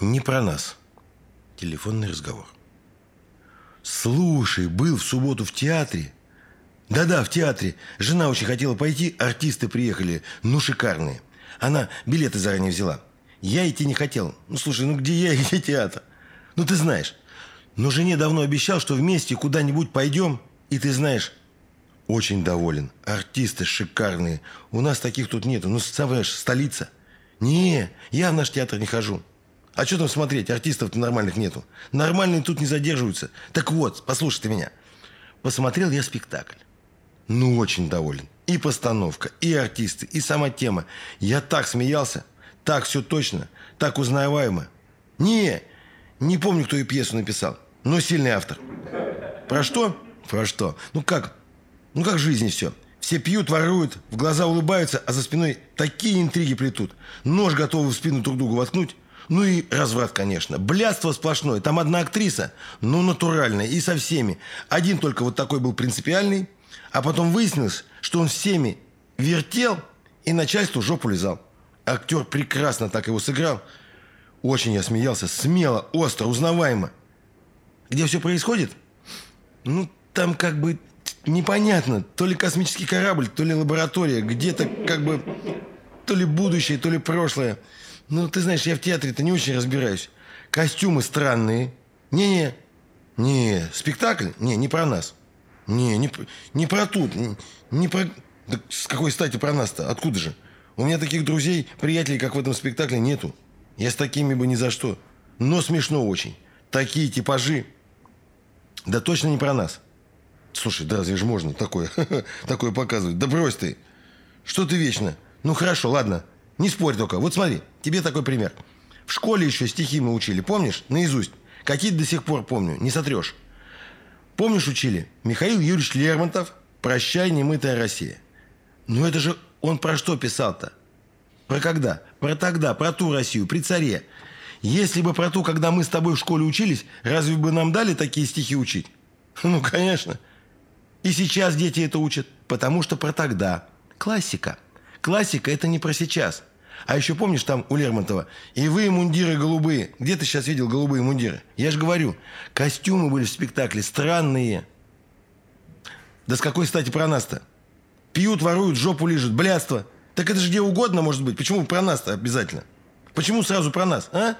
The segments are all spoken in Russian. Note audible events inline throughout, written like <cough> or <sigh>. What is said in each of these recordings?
Не про нас. Телефонный разговор. Слушай, был в субботу в театре. Да-да, в театре. Жена очень хотела пойти, артисты приехали. Ну, шикарные. Она билеты заранее взяла. Я идти не хотел. Ну, слушай, ну где я и <laughs> где театр? Ну, ты знаешь. Но жене давно обещал, что вместе куда-нибудь пойдем. И ты знаешь, очень доволен. Артисты шикарные. У нас таких тут нету. Ну, знаешь, столица. Не, я в наш театр не хожу. А что там смотреть? Артистов-то нормальных нету. Нормальные тут не задерживаются. Так вот, послушай ты меня. Посмотрел я спектакль. Ну, очень доволен. И постановка, и артисты, и сама тема. Я так смеялся. Так все точно. Так узнаваемо. Не, не помню, кто и пьесу написал. Но сильный автор. Про что? Про что? Ну как? Ну как в жизни все. Все пьют, воруют, в глаза улыбаются, а за спиной такие интриги плетут. Нож готовы в спину друг другу воткнуть. Ну и разврат, конечно. Блядство сплошное. Там одна актриса, ну, натуральная, и со всеми. Один только вот такой был принципиальный, а потом выяснилось, что он всеми вертел и начальству жопу лизал. Актер прекрасно так его сыграл. Очень я смеялся, смело, остро, узнаваемо. Где все происходит? Ну, там как бы непонятно. То ли космический корабль, то ли лаборатория. Где-то как бы то ли будущее, то ли прошлое. Ну, ты знаешь, я в театре-то не очень разбираюсь. Костюмы странные. Не-не. Не, спектакль? Не, не про нас. Не, не, не про тут. Не, не про... Да с какой стати про нас-то? Откуда же? У меня таких друзей, приятелей, как в этом спектакле, нету. Я с такими бы ни за что. Но смешно очень. Такие типажи. Да точно не про нас. Слушай, да разве же можно такое, <laughs> такое показывать? Да брось ты. Что ты вечно? Ну хорошо, ладно. Не спорь только. Вот смотри, тебе такой пример. В школе еще стихи мы учили, помнишь? Наизусть. Какие до сих пор помню, не сотрешь. Помнишь, учили? Михаил Юрьевич Лермонтов «Прощай, немытая Россия». Ну это же он про что писал-то? Про когда? Про тогда, про ту Россию, при царе. Если бы про ту, когда мы с тобой в школе учились, разве бы нам дали такие стихи учить? <laughs> Ну, конечно. И сейчас дети это учат, потому что про тогда. Классика. Классика – это не про сейчас. А еще помнишь там у Лермонтова? И вы, мундиры голубые. Где ты сейчас видел голубые мундиры? Я же говорю, костюмы были в спектакле странные. Да с какой стати про нас-то? Пьют, воруют, жопу лижут, блядство. Так это же где угодно может быть. Почему про нас-то обязательно? Почему сразу про нас, а?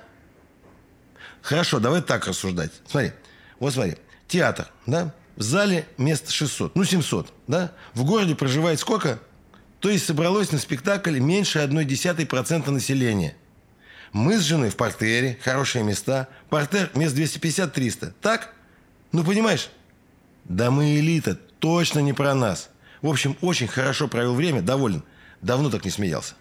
Хорошо, давай так рассуждать. Смотри, вот смотри. Театр, да? В зале мест 600, ну 700, да? В городе проживает сколько? То есть собралось на спектакль меньше 1,1% населения. Мы с женой в портере, хорошие места. Портер мест 250-300. Так? Ну, понимаешь? Да мы элита, точно не про нас. В общем, очень хорошо провел время, доволен. Давно так не смеялся.